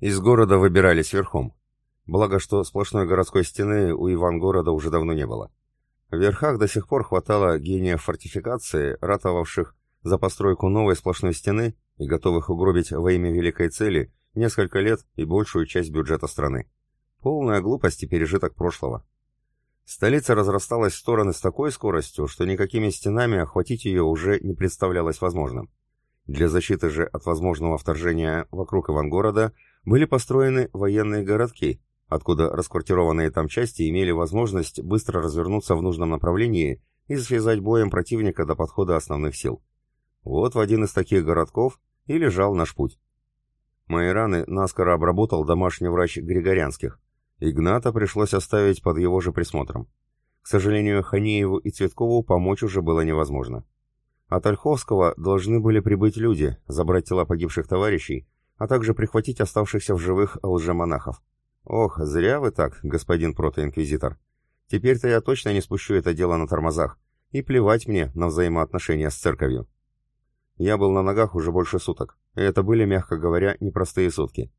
Из города выбирались верхом. Благо, что сплошной городской стены у Ивангорода уже давно не было. В верхах до сих пор хватало гениев фортификации, ратовавших за постройку новой сплошной стены и готовых угробить во имя великой цели несколько лет и большую часть бюджета страны. Полная глупость и пережиток прошлого. Столица разрасталась в стороны с такой скоростью, что никакими стенами охватить ее уже не представлялось возможным. Для защиты же от возможного вторжения вокруг Ивангорода были построены военные городки, откуда расквартированные там части имели возможность быстро развернуться в нужном направлении и связать боем противника до подхода основных сил. Вот в один из таких городков и лежал наш путь. Мои раны наскоро обработал домашний врач Григорянских. Игната пришлось оставить под его же присмотром. К сожалению, Ханееву и Цветкову помочь уже было невозможно. От Ольховского должны были прибыть люди, забрать тела погибших товарищей, а также прихватить оставшихся в живых лжемонахов. «Ох, зря вы так, господин протоинквизитор. Теперь-то я точно не спущу это дело на тормозах, и плевать мне на взаимоотношения с церковью». Я был на ногах уже больше суток, и это были, мягко говоря, непростые сутки.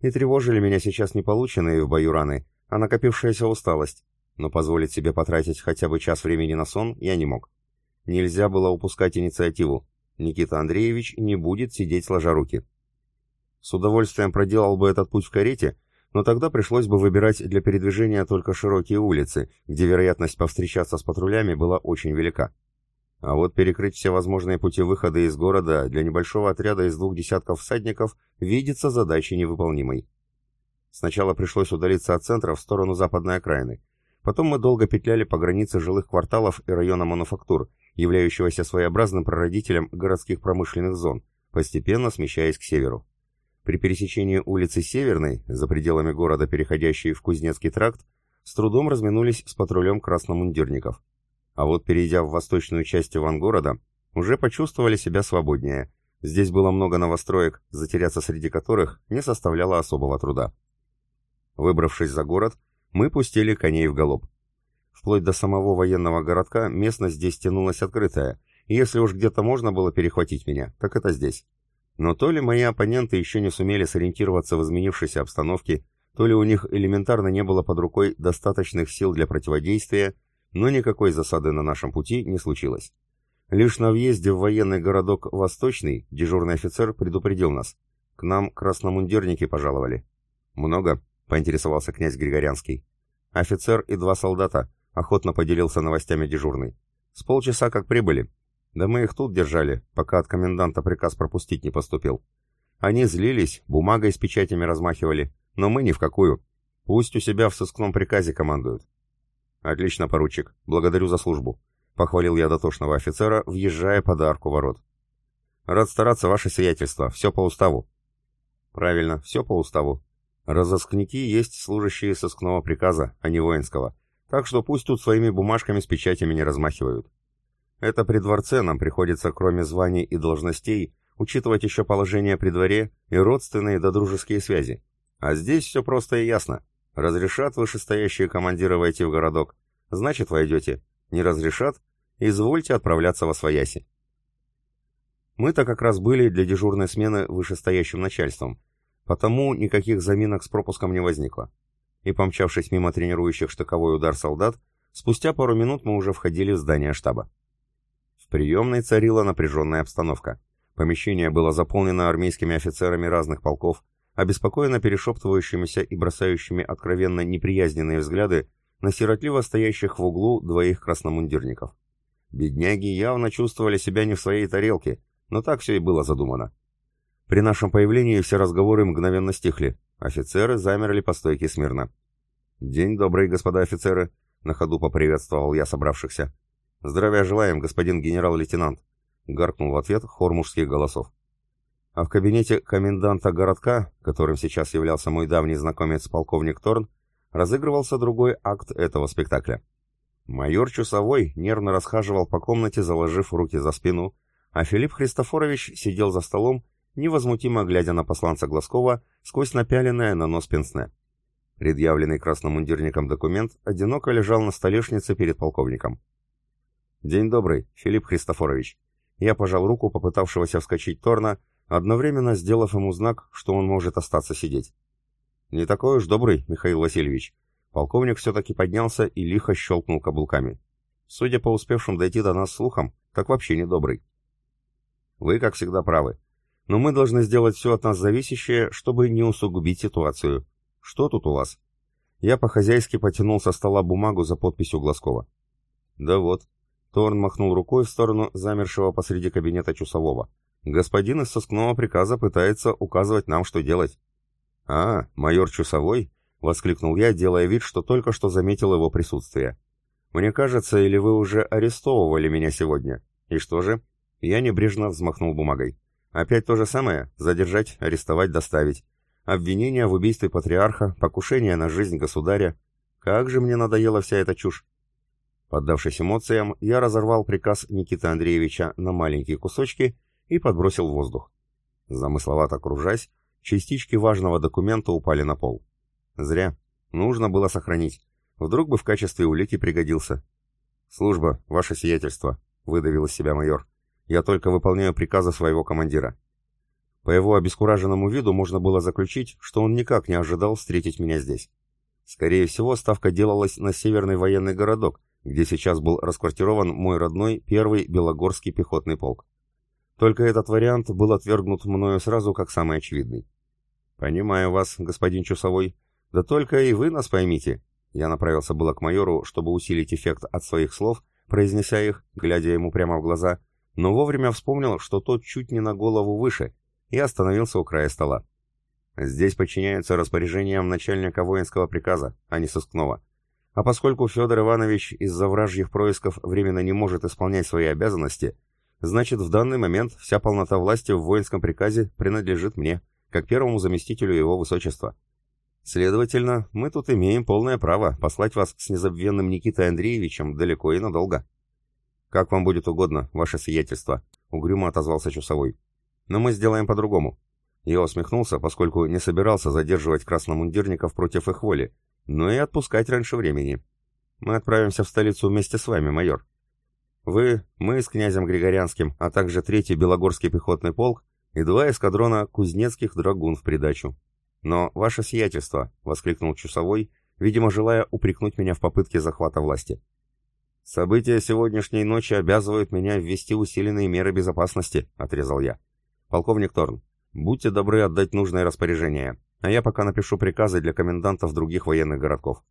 И тревожили меня сейчас не полученные в бою раны, а накопившаяся усталость, но позволить себе потратить хотя бы час времени на сон я не мог. Нельзя было упускать инициативу. Никита Андреевич не будет сидеть сложа руки. С удовольствием проделал бы этот путь в карете, но тогда пришлось бы выбирать для передвижения только широкие улицы, где вероятность повстречаться с патрулями была очень велика. А вот перекрыть все возможные пути выхода из города для небольшого отряда из двух десятков всадников видится задачей невыполнимой. Сначала пришлось удалиться от центра в сторону западной окраины. Потом мы долго петляли по границе жилых кварталов и района мануфактур, являющегося своеобразным прародителем городских промышленных зон, постепенно смещаясь к северу. При пересечении улицы Северной, за пределами города, переходящей в Кузнецкий тракт, с трудом разминулись с патрулем красномундирников. А вот перейдя в восточную часть Ивангорода, уже почувствовали себя свободнее. Здесь было много новостроек, затеряться среди которых не составляло особого труда. Выбравшись за город, мы пустили коней в галоп. Вплоть до самого военного городка местность здесь тянулась открытая, и если уж где-то можно было перехватить меня, так это здесь. Но то ли мои оппоненты еще не сумели сориентироваться в изменившейся обстановке, то ли у них элементарно не было под рукой достаточных сил для противодействия, но никакой засады на нашем пути не случилось. Лишь на въезде в военный городок Восточный дежурный офицер предупредил нас. К нам красномундирники пожаловали. «Много?» — поинтересовался князь Григорянский. «Офицер и два солдата», — охотно поделился новостями дежурный. «С полчаса как прибыли. Да мы их тут держали, пока от коменданта приказ пропустить не поступил. Они злились, бумагой с печатями размахивали, но мы ни в какую. Пусть у себя в сыскном приказе командуют. Отлично, поручик, благодарю за службу. Похвалил я дотошного офицера, въезжая под арку ворот. Рад стараться, ваше сиятельство, все по уставу. Правильно, все по уставу. Разыскники есть служащие сыскного приказа, а не воинского. Так что пусть тут своими бумажками с печатями не размахивают. Это при дворце нам приходится, кроме званий и должностей, учитывать еще положение при дворе и родственные да дружеские связи. А здесь все просто и ясно. Разрешат вышестоящие командиры войти в городок, значит войдете. Не разрешат, извольте отправляться во свояси. Мы-то как раз были для дежурной смены вышестоящим начальством, потому никаких заминок с пропуском не возникло. И помчавшись мимо тренирующих штыковой удар солдат, спустя пару минут мы уже входили в здание штаба. В приемной царила напряженная обстановка. Помещение было заполнено армейскими офицерами разных полков, обеспокоенно перешептывающимися и бросающими откровенно неприязненные взгляды на сиротливо стоящих в углу двоих красномундирников. Бедняги явно чувствовали себя не в своей тарелке, но так все и было задумано. При нашем появлении все разговоры мгновенно стихли. Офицеры замерли по стойке смирно. «День добрый, господа офицеры!» — на ходу поприветствовал я собравшихся. «Здравия желаем, господин генерал-лейтенант!» — гаркнул в ответ хор мужских голосов. А в кабинете коменданта городка, которым сейчас являлся мой давний знакомец полковник Торн, разыгрывался другой акт этого спектакля. Майор Чусовой нервно расхаживал по комнате, заложив руки за спину, а Филипп Христофорович сидел за столом, невозмутимо глядя на посланца Глазкова сквозь напяленное на нос пенсне. Предъявленный красномундирником документ одиноко лежал на столешнице перед полковником. «День добрый, Филипп Христофорович». Я пожал руку попытавшегося вскочить Торна, одновременно сделав ему знак, что он может остаться сидеть. Не такой уж добрый, Михаил Васильевич. Полковник все-таки поднялся и лихо щелкнул каблуками. Судя по успевшим дойти до нас слухам, так вообще не добрый. Вы, как всегда, правы. Но мы должны сделать все от нас зависящее, чтобы не усугубить ситуацию. Что тут у вас? Я по-хозяйски потянул со стола бумагу за подписью Глазкова. Да вот. Торн махнул рукой в сторону замершего посреди кабинета часового. Господин из сыскного приказа пытается указывать нам, что делать. А, майор Чусовой? Воскликнул я, делая вид, что только что заметил его присутствие. Мне кажется, или вы уже арестовывали меня сегодня? И что же? Я небрежно взмахнул бумагой. Опять то же самое? Задержать, арестовать, доставить. Обвинение в убийстве патриарха, покушение на жизнь государя. Как же мне надоела вся эта чушь. Поддавшись эмоциям, я разорвал приказ Никиты Андреевича на маленькие кусочки и подбросил в воздух. Замысловато кружась, частички важного документа упали на пол. Зря. Нужно было сохранить. Вдруг бы в качестве улики пригодился. «Служба, ваше сиятельство», — выдавил из себя майор. «Я только выполняю приказы своего командира. По его обескураженному виду можно было заключить, что он никак не ожидал встретить меня здесь. Скорее всего, ставка делалась на северный военный городок, где сейчас был расквартирован мой родной первый Белогорский пехотный полк. Только этот вариант был отвергнут мною сразу как самый очевидный. «Понимаю вас, господин Чусовой. Да только и вы нас поймите». Я направился было к майору, чтобы усилить эффект от своих слов, произнеся их, глядя ему прямо в глаза, но вовремя вспомнил, что тот чуть не на голову выше — и остановился у края стола. Здесь подчиняются распоряжениям начальника воинского приказа, а не сыскного. А поскольку Федор Иванович из-за вражьих происков временно не может исполнять свои обязанности, значит в данный момент вся полнота власти в воинском приказе принадлежит мне, как первому заместителю его высочества. Следовательно, мы тут имеем полное право послать вас с незабвенным Никитой Андреевичем далеко и надолго. «Как вам будет угодно, ваше сиятельство», — угрюмо отозвался часовой. Но мы сделаем по-другому. Я усмехнулся, поскольку не собирался задерживать красномундирников против их воли, но и отпускать раньше времени. Мы отправимся в столицу вместе с вами, майор. Вы, мы с князем Григорянским, а также третий Белогорский пехотный полк и два эскадрона кузнецких драгун в придачу. Но ваше сиятельство, — воскликнул Чусовой, видимо, желая упрекнуть меня в попытке захвата власти. События сегодняшней ночи обязывают меня ввести усиленные меры безопасности, — отрезал я. «Полковник Торн, будьте добры отдать нужное распоряжение, а я пока напишу приказы для комендантов других военных городков».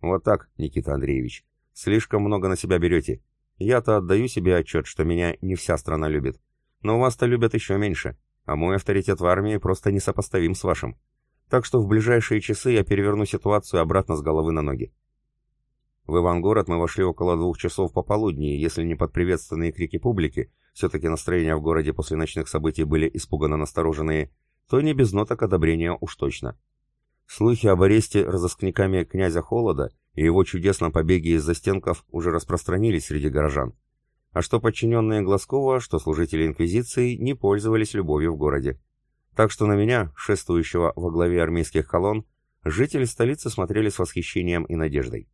«Вот так, Никита Андреевич. Слишком много на себя берете. Я-то отдаю себе отчет, что меня не вся страна любит. Но вас-то любят еще меньше, а мой авторитет в армии просто несопоставим с вашим. Так что в ближайшие часы я переверну ситуацию обратно с головы на ноги». В Ивангород мы вошли около двух часов пополудни, если не под приветственные крики публики, все-таки настроения в городе после ночных событий были испуганно настороженные, то не без ноток одобрения уж точно. Слухи об аресте разыскниками князя Холода и его чудесном побеге из застенков уже распространились среди горожан. А что подчиненные Глазкова, что служители Инквизиции не пользовались любовью в городе. Так что на меня, шествующего во главе армейских колонн, жители столицы смотрели с восхищением и надеждой.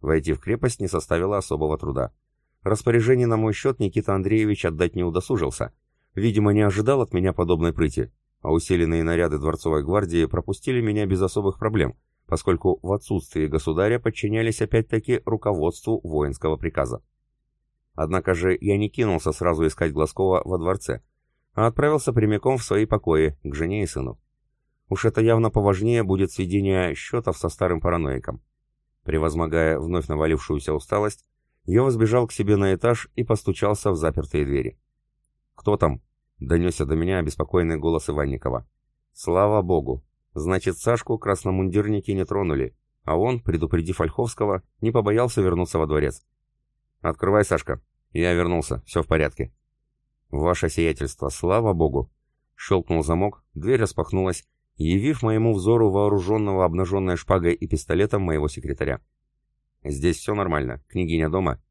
Войти в крепость не составило особого труда. Распоряжение на мой счет Никита Андреевич отдать не удосужился. Видимо, не ожидал от меня подобной прыти, а усиленные наряды дворцовой гвардии пропустили меня без особых проблем, поскольку в отсутствии государя подчинялись опять-таки руководству воинского приказа. Однако же я не кинулся сразу искать Глазкова во дворце, а отправился прямиком в свои покои, к жене и сыну. Уж это явно поважнее будет сведение счетов со старым параноиком. Превозмогая вновь навалившуюся усталость, я возбежал к себе на этаж и постучался в запертые двери. «Кто там?» — донесся до меня обеспокоенный голос Иванникова. «Слава богу! Значит, Сашку красномундирники не тронули, а он, предупредив Ольховского, не побоялся вернуться во дворец. «Открывай, Сашка!» Я вернулся, все в порядке. «Ваше сиятельство, слава богу!» Щелкнул замок, дверь распахнулась, явив моему взору вооруженного обнаженной шпагой и пистолетом моего секретаря. Здесь все нормально. Княгиня дома.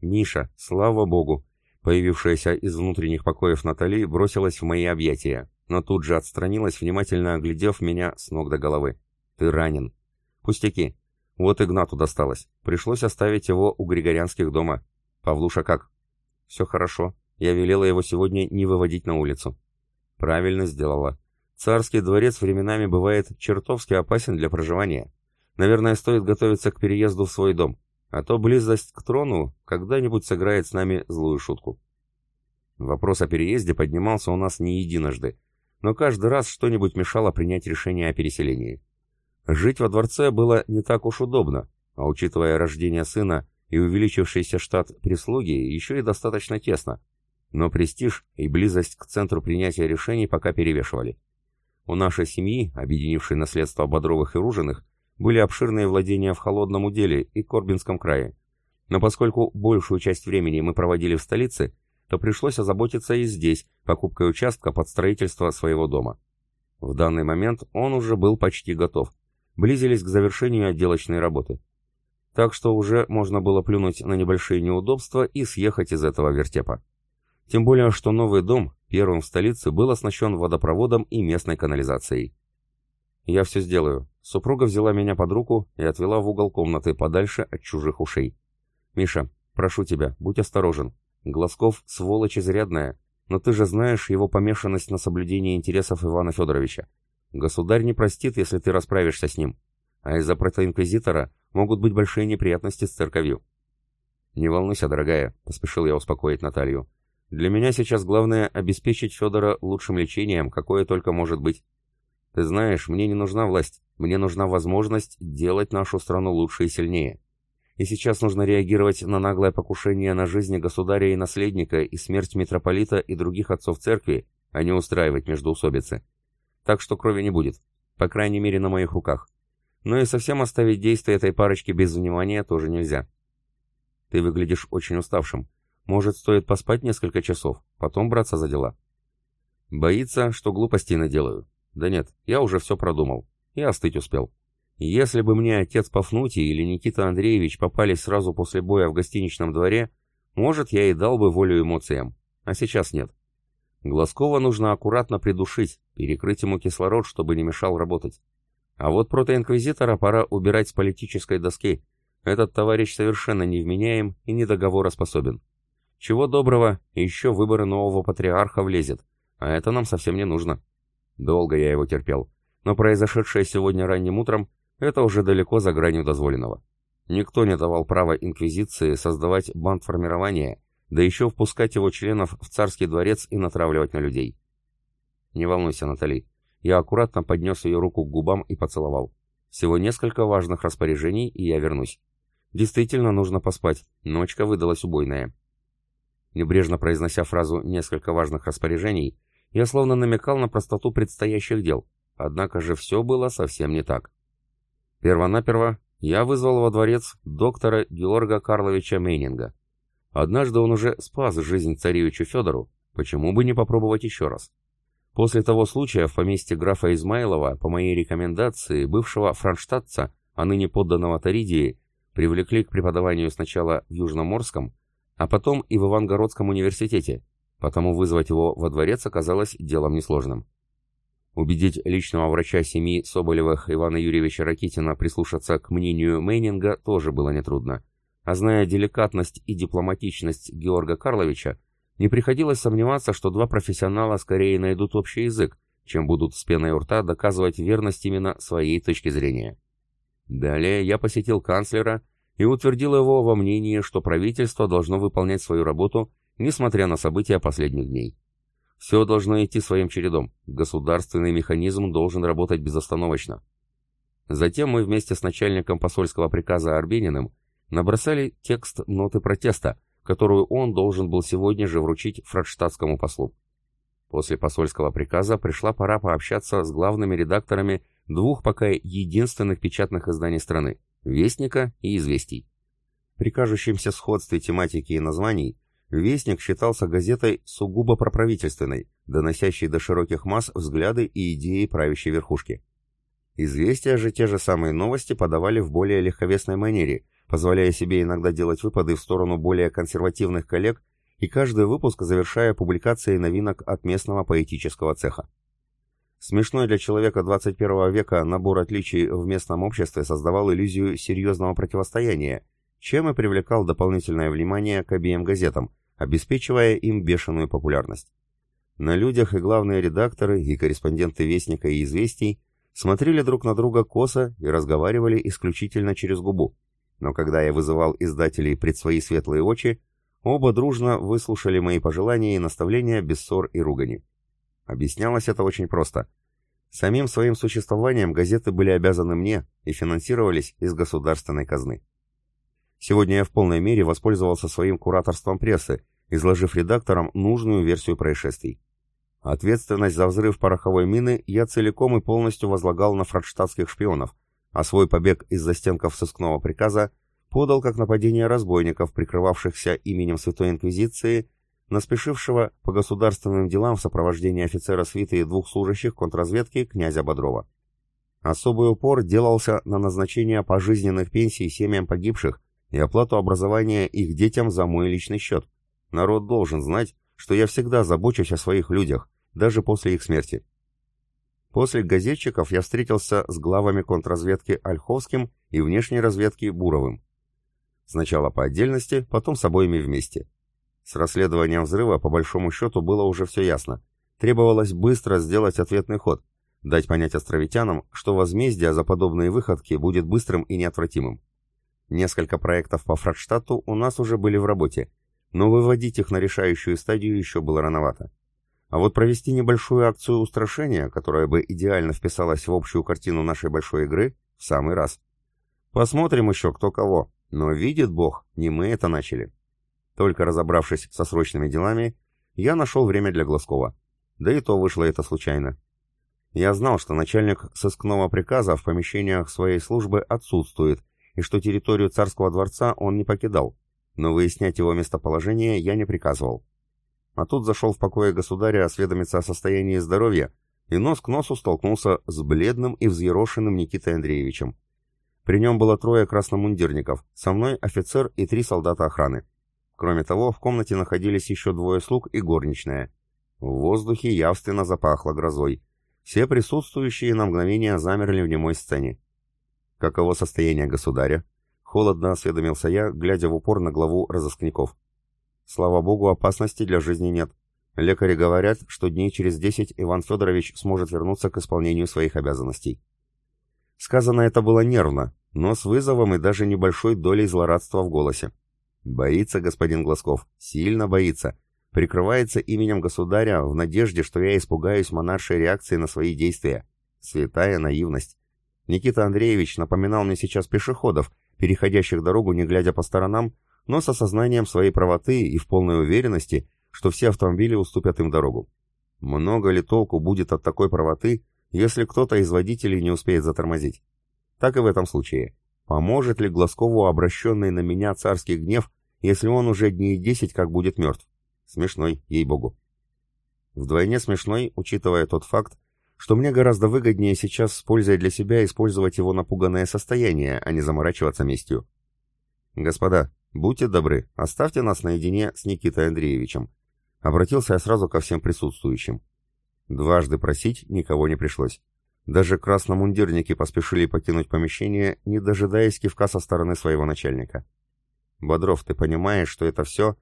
Миша, слава богу. Появившаяся из внутренних покоев Натали бросилась в мои объятия, но тут же отстранилась, внимательно оглядев меня с ног до головы. Ты ранен. Пустяки. Вот Игнату досталось. Пришлось оставить его у Григорянских дома. Павлуша как? Все хорошо. Я велела его сегодня не выводить на улицу. Правильно сделала. Царский дворец временами бывает чертовски опасен для проживания. Наверное, стоит готовиться к переезду в свой дом, а то близость к трону когда-нибудь сыграет с нами злую шутку. Вопрос о переезде поднимался у нас не единожды, но каждый раз что-нибудь мешало принять решение о переселении. Жить во дворце было не так уж удобно, а учитывая рождение сына и увеличившийся штат прислуги, еще и достаточно тесно. Но престиж и близость к центру принятия решений пока перевешивали. У нашей семьи, объединившей наследство Бодровых и Ружиных, были обширные владения в Холодном уделе и Корбинском крае. Но поскольку большую часть времени мы проводили в столице, то пришлось озаботиться и здесь, покупкой участка под строительство своего дома. В данный момент он уже был почти готов. Близились к завершению отделочной работы. Так что уже можно было плюнуть на небольшие неудобства и съехать из этого вертепа. Тем более, что новый дом, первым в столице, был оснащен водопроводом и местной канализацией. «Я все сделаю». Супруга взяла меня под руку и отвела в угол комнаты подальше от чужих ушей. «Миша, прошу тебя, будь осторожен. Глазков сволочь изрядная, но ты же знаешь его помешанность на соблюдении интересов Ивана Федоровича. Государь не простит, если ты расправишься с ним. А из-за протоинквизитора могут быть большие неприятности с церковью. «Не волнуйся, дорогая», — поспешил я успокоить Наталью. «Для меня сейчас главное обеспечить Федора лучшим лечением, какое только может быть. Ты знаешь, мне не нужна власть, мне нужна возможность делать нашу страну лучше и сильнее и сейчас нужно реагировать на наглое покушение на жизни государя и наследника и смерть митрополита и других отцов церкви, а не устраивать междоусобицы. Так что крови не будет, по крайней мере на моих руках. Но и совсем оставить действия этой парочки без внимания тоже нельзя. Ты выглядишь очень уставшим. Может, стоит поспать несколько часов, потом браться за дела. Боится, что глупостей наделаю. Да нет, я уже все продумал. И остыть успел. Если бы мне отец Пафнутий или Никита Андреевич попались сразу после боя в гостиничном дворе, может, я и дал бы волю эмоциям. А сейчас нет. Глазкова нужно аккуратно придушить, перекрыть ему кислород, чтобы не мешал работать. А вот протоинквизитора пора убирать с политической доски. Этот товарищ совершенно невменяем и недоговороспособен. Чего доброго, еще выборы нового патриарха влезет, а это нам совсем не нужно. Долго я его терпел, но произошедшее сегодня ранним утром это уже далеко за гранью дозволенного. Никто не давал права Инквизиции создавать бандформирование, да еще впускать его членов в царский дворец и натравливать на людей. Не волнуйся, Натали. Я аккуратно поднес ее руку к губам и поцеловал. Всего несколько важных распоряжений, и я вернусь. Действительно нужно поспать, ночка выдалась убойная. Небрежно произнося фразу «несколько важных распоряжений», я словно намекал на простоту предстоящих дел, однако же все было совсем не так. Первонаперво я вызвал во дворец доктора Георга Карловича Мейнинга. Однажды он уже спас жизнь царевичу Федору, почему бы не попробовать еще раз? После того случая в поместье графа Измайлова, по моей рекомендации, бывшего франштадтца, а ныне подданного Торидии, привлекли к преподаванию сначала в Южноморском, а потом и в Ивангородском университете, потому вызвать его во дворец оказалось делом несложным. Убедить личного врача семьи Соболевых Ивана Юрьевича Ракитина прислушаться к мнению Мейнинга тоже было нетрудно. А зная деликатность и дипломатичность Георга Карловича, не приходилось сомневаться, что два профессионала скорее найдут общий язык, чем будут с пеной у рта доказывать верность именно своей точки зрения. Далее я посетил канцлера и утвердил его во мнении, что правительство должно выполнять свою работу, несмотря на события последних дней. Все должно идти своим чередом. Государственный механизм должен работать безостановочно. Затем мы вместе с начальником посольского приказа Арбениным набросали текст ноты протеста, которую он должен был сегодня же вручить фрадштадтскому послу. После посольского приказа пришла пора пообщаться с главными редакторами двух пока единственных печатных изданий страны – «Вестника» и «Известий». При кажущемся сходстве тематики и названий Вестник считался газетой сугубо проправительственной, доносящей до широких масс взгляды и идеи правящей верхушки. Известия же те же самые новости подавали в более легковесной манере, позволяя себе иногда делать выпады в сторону более консервативных коллег и каждый выпуск завершая публикацией новинок от местного поэтического цеха. Смешной для человека 21 века набор отличий в местном обществе создавал иллюзию серьезного противостояния, чем и привлекал дополнительное внимание к обеим газетам, обеспечивая им бешеную популярность. На людях и главные редакторы, и корреспонденты Вестника и Известий смотрели друг на друга косо и разговаривали исключительно через губу. Но когда я вызывал издателей пред свои светлые очи, оба дружно выслушали мои пожелания и наставления без ссор и ругани. Объяснялось это очень просто. Самим своим существованием газеты были обязаны мне и финансировались из государственной казны. Сегодня я в полной мере воспользовался своим кураторством прессы, изложив редакторам нужную версию происшествий. Ответственность за взрыв пороховой мины я целиком и полностью возлагал на фрадштадтских шпионов, а свой побег из застенков сыскного приказа подал как нападение разбойников, прикрывавшихся именем Святой Инквизиции, наспешившего по государственным делам в сопровождении офицера свиты и двух служащих контрразведки князя Бодрова. Особый упор делался на назначение пожизненных пенсий семьям погибших и оплату образования их детям за мой личный счет. Народ должен знать, что я всегда забочусь о своих людях, даже после их смерти. После газетчиков я встретился с главами контрразведки Ольховским и внешней разведки Буровым. Сначала по отдельности, потом с обоими вместе. С расследованием взрыва, по большому счету, было уже все ясно. Требовалось быстро сделать ответный ход, дать понять островитянам, что возмездие за подобные выходки будет быстрым и неотвратимым. Несколько проектов по Фрадштадту у нас уже были в работе, но выводить их на решающую стадию еще было рановато. А вот провести небольшую акцию устрашения, которая бы идеально вписалась в общую картину нашей большой игры, в самый раз. Посмотрим еще кто кого, но видит Бог, не мы это начали. Только разобравшись со срочными делами, я нашел время для Глазкова. Да и то вышло это случайно. Я знал, что начальник сыскного приказа в помещениях своей службы отсутствует, и что территорию царского дворца он не покидал, но выяснять его местоположение я не приказывал. А тут зашел в покое государя осведомиться о состоянии здоровья и нос к носу столкнулся с бледным и взъерошенным Никитой Андреевичем. При нем было трое красномундирников, со мной офицер и три солдата охраны. Кроме того, в комнате находились еще двое слуг и горничная. В воздухе явственно запахло грозой. Все присутствующие на мгновение замерли в немой сцене. Каково состояние государя? Холодно осведомился я, глядя в упор на главу разыскников. Слава богу, опасности для жизни нет. Лекари говорят, что дней через десять Иван Федорович сможет вернуться к исполнению своих обязанностей. Сказано это было нервно, но с вызовом и даже небольшой долей злорадства в голосе. Боится господин Глазков, сильно боится. Прикрывается именем государя в надежде, что я испугаюсь монаршей реакции на свои действия. Святая наивность. Никита Андреевич напоминал мне сейчас пешеходов, переходящих дорогу не глядя по сторонам, но с осознанием своей правоты и в полной уверенности, что все автомобили уступят им дорогу. Много ли толку будет от такой правоты, если кто-то из водителей не успеет затормозить? Так и в этом случае. Поможет ли Глазкову обращенный на меня царский гнев, если он уже дней десять как будет мертв? Смешной, ей-богу. Вдвойне смешной, учитывая тот факт, что мне гораздо выгоднее сейчас с пользой для себя использовать его напуганное состояние, а не заморачиваться местью. «Господа, будьте добры, оставьте нас наедине с Никитой Андреевичем». Обратился я сразу ко всем присутствующим. Дважды просить никого не пришлось. Даже красномундирники поспешили покинуть помещение, не дожидаясь кивка со стороны своего начальника. «Бодров, ты понимаешь, что это все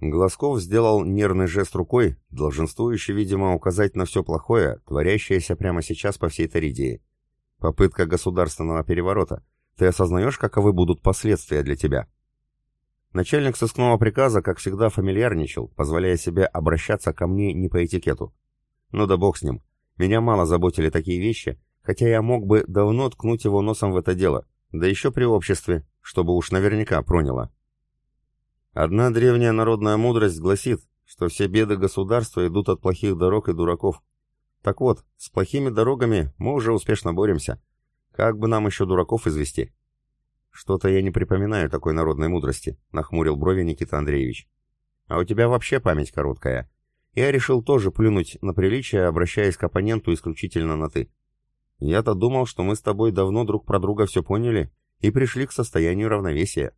Глазков сделал нервный жест рукой, долженствующий, видимо, указать на все плохое, творящееся прямо сейчас по всей Торидии. Попытка государственного переворота. Ты осознаешь, каковы будут последствия для тебя? Начальник сыскного приказа, как всегда, фамильярничал, позволяя себе обращаться ко мне не по этикету. Ну да бог с ним. Меня мало заботили такие вещи, хотя я мог бы давно ткнуть его носом в это дело, да еще при обществе, чтобы уж наверняка проняло. Одна древняя народная мудрость гласит, что все беды государства идут от плохих дорог и дураков. Так вот, с плохими дорогами мы уже успешно боремся. Как бы нам еще дураков извести? Что-то я не припоминаю такой народной мудрости, нахмурил брови Никита Андреевич. А у тебя вообще память короткая. Я решил тоже плюнуть на приличие, обращаясь к оппоненту исключительно на «ты». Я-то думал, что мы с тобой давно друг про друга все поняли и пришли к состоянию равновесия.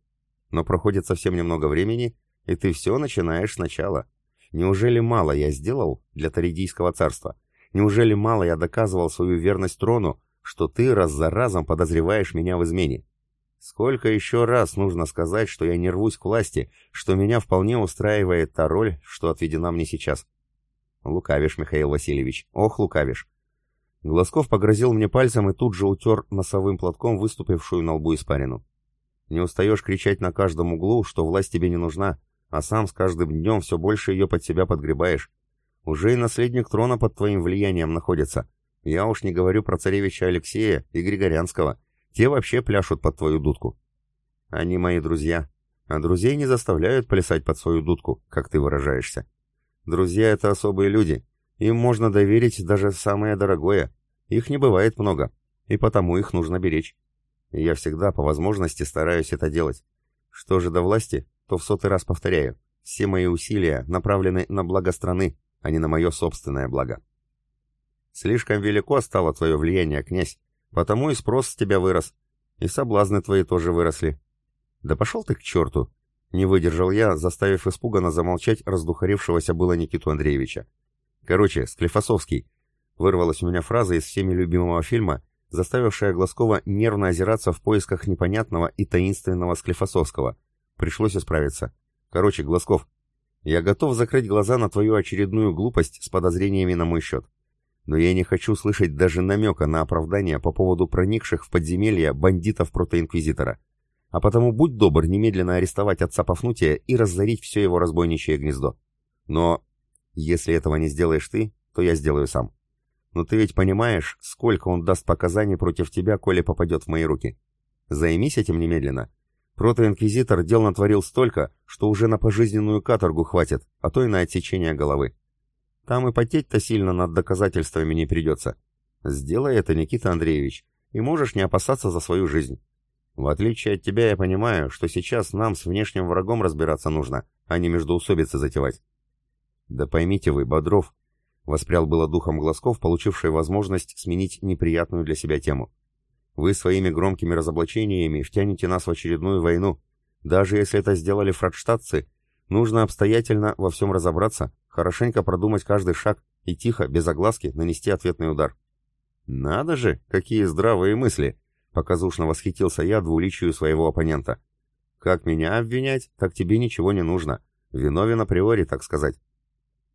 Но проходит совсем немного времени, и ты все начинаешь сначала. Неужели мало я сделал для Таридийского царства? Неужели мало я доказывал свою верность трону, что ты раз за разом подозреваешь меня в измене? Сколько еще раз нужно сказать, что я не рвусь к власти, что меня вполне устраивает та роль, что отведена мне сейчас? Лукавишь, Михаил Васильевич. Ох, лукавишь. Глазков погрозил мне пальцем и тут же утер носовым платком выступившую на лбу испарину. Не устаешь кричать на каждом углу, что власть тебе не нужна, а сам с каждым днем все больше ее под себя подгребаешь. Уже и наследник трона под твоим влиянием находится. Я уж не говорю про царевича Алексея и Григорянского. Те вообще пляшут под твою дудку. Они мои друзья. А друзей не заставляют плясать под свою дудку, как ты выражаешься. Друзья — это особые люди, им можно доверить даже самое дорогое. Их не бывает много, и потому их нужно беречь. И я всегда по возможности стараюсь это делать. Что же до власти, то в сотый раз повторяю, все мои усилия направлены на благо страны, а не на мое собственное благо. Слишком велико стало твое влияние, князь, потому и спрос с тебя вырос, и соблазны твои тоже выросли. Да пошел ты к черту! Не выдержал я, заставив испуганно замолчать раздухарившегося было Никиту Андреевича. Короче, Склифосовский. Вырвалась у меня фраза из всеми любимого фильма, заставившая Глазкова нервно озираться в поисках непонятного и таинственного Склифосовского. Пришлось исправиться. Короче, Глазков, я готов закрыть глаза на твою очередную глупость с подозрениями на мой счет. Но я не хочу слышать даже намека на оправдание по поводу проникших в подземелье бандитов-протоинквизитора. А потому будь добр немедленно арестовать отца Пафнутия и разорить все его разбойничье гнездо. Но если этого не сделаешь ты, то я сделаю сам. Но ты ведь понимаешь, сколько он даст показаний против тебя, коли попадет в мои руки. Займись этим немедленно. Протоинквизитор дел натворил столько, что уже на пожизненную каторгу хватит, а то и на отсечение головы. Там и потеть-то сильно над доказательствами не придется. Сделай это, Никита Андреевич, и можешь не опасаться за свою жизнь. В отличие от тебя я понимаю, что сейчас нам с внешним врагом разбираться нужно, а не междоусобицы затевать. «Да поймите вы, Бодров», — воспрял было духом Глазков, получивший возможность сменить неприятную для себя тему. «Вы своими громкими разоблачениями втянете нас в очередную войну. Даже если это сделали фрадштадтцы, нужно обстоятельно во всем разобраться, хорошенько продумать каждый шаг и тихо, без огласки, нанести ответный удар». «Надо же, какие здравые мысли!» — показушно восхитился я двуличию своего оппонента. «Как меня обвинять, так тебе ничего не нужно. Виновен априори, так сказать.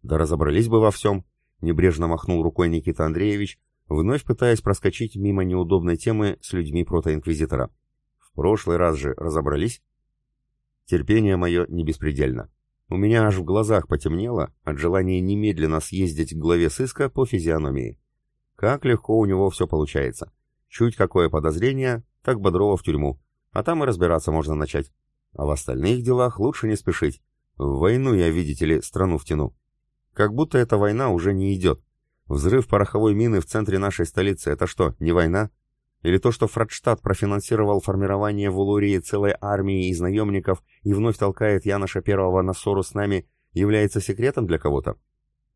Да разобрались бы во всем, небрежно махнул рукой Никита Андреевич, вновь пытаясь проскочить мимо неудобной темы с людьми протоинквизитора. В прошлый раз же разобрались? Терпение мое не беспредельно. У меня аж в глазах потемнело от желания немедленно съездить к главе сыска по физиономии. Как легко у него все получается. Чуть какое подозрение, так Бодрова в тюрьму, а там и разбираться можно начать. А в остальных делах лучше не спешить. В войну я, видите ли, страну втяну. Как будто эта война уже не идет. Взрыв пороховой мины в центре нашей столицы — это что, не война? Или то, что Фрадштадт профинансировал формирование в Улурии целой армии из наемников и вновь толкает Яноша Первого на ссору с нами, является секретом для кого-то?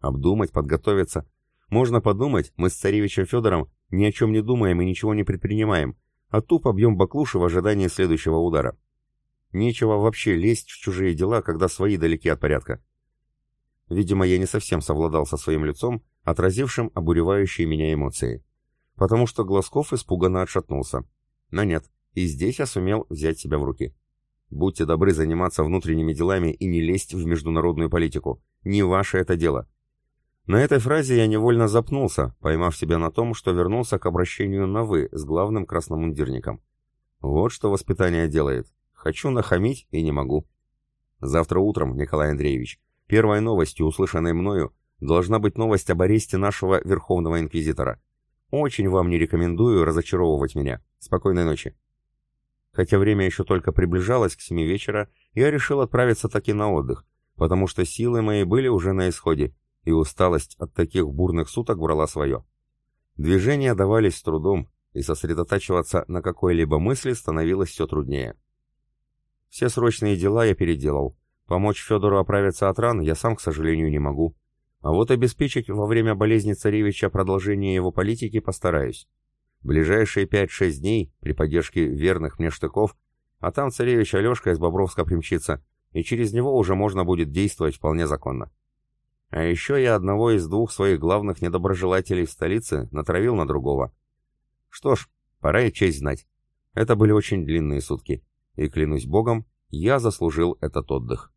Обдумать, подготовиться. Можно подумать, мы с царевичем Федором ни о чем не думаем и ничего не предпринимаем, а тупо бьем баклуши в ожидании следующего удара. Нечего вообще лезть в чужие дела, когда свои далеки от порядка. Видимо, я не совсем совладал со своим лицом, отразившим обуревающие меня эмоции. Потому что Глазков испуганно отшатнулся. Но нет, и здесь я сумел взять себя в руки. Будьте добры заниматься внутренними делами и не лезть в международную политику. Не ваше это дело. На этой фразе я невольно запнулся, поймав себя на том, что вернулся к обращению на «вы» с главным красномундирником. Вот что воспитание делает. Хочу нахамить и не могу. Завтра утром, Николай Андреевич, Первой новостью, услышанной мною, должна быть новость об аресте нашего Верховного Инквизитора. Очень вам не рекомендую разочаровывать меня. Спокойной ночи. Хотя время еще только приближалось к семи вечера, я решил отправиться таки на отдых, потому что силы мои были уже на исходе, и усталость от таких бурных суток брала свое. Движения давались с трудом, и сосредотачиваться на какой-либо мысли становилось все труднее. Все срочные дела я переделал, Помочь Федору оправиться от ран я сам, к сожалению, не могу. А вот обеспечить во время болезни царевича продолжение его политики постараюсь. Ближайшие 5-6 дней, при поддержке верных мне штыков, а там царевич Алешка из Бобровска примчится, и через него уже можно будет действовать вполне законно. А еще я одного из двух своих главных недоброжелателей в столице натравил на другого. Что ж, пора и честь знать. Это были очень длинные сутки, и, клянусь богом, я заслужил этот отдых.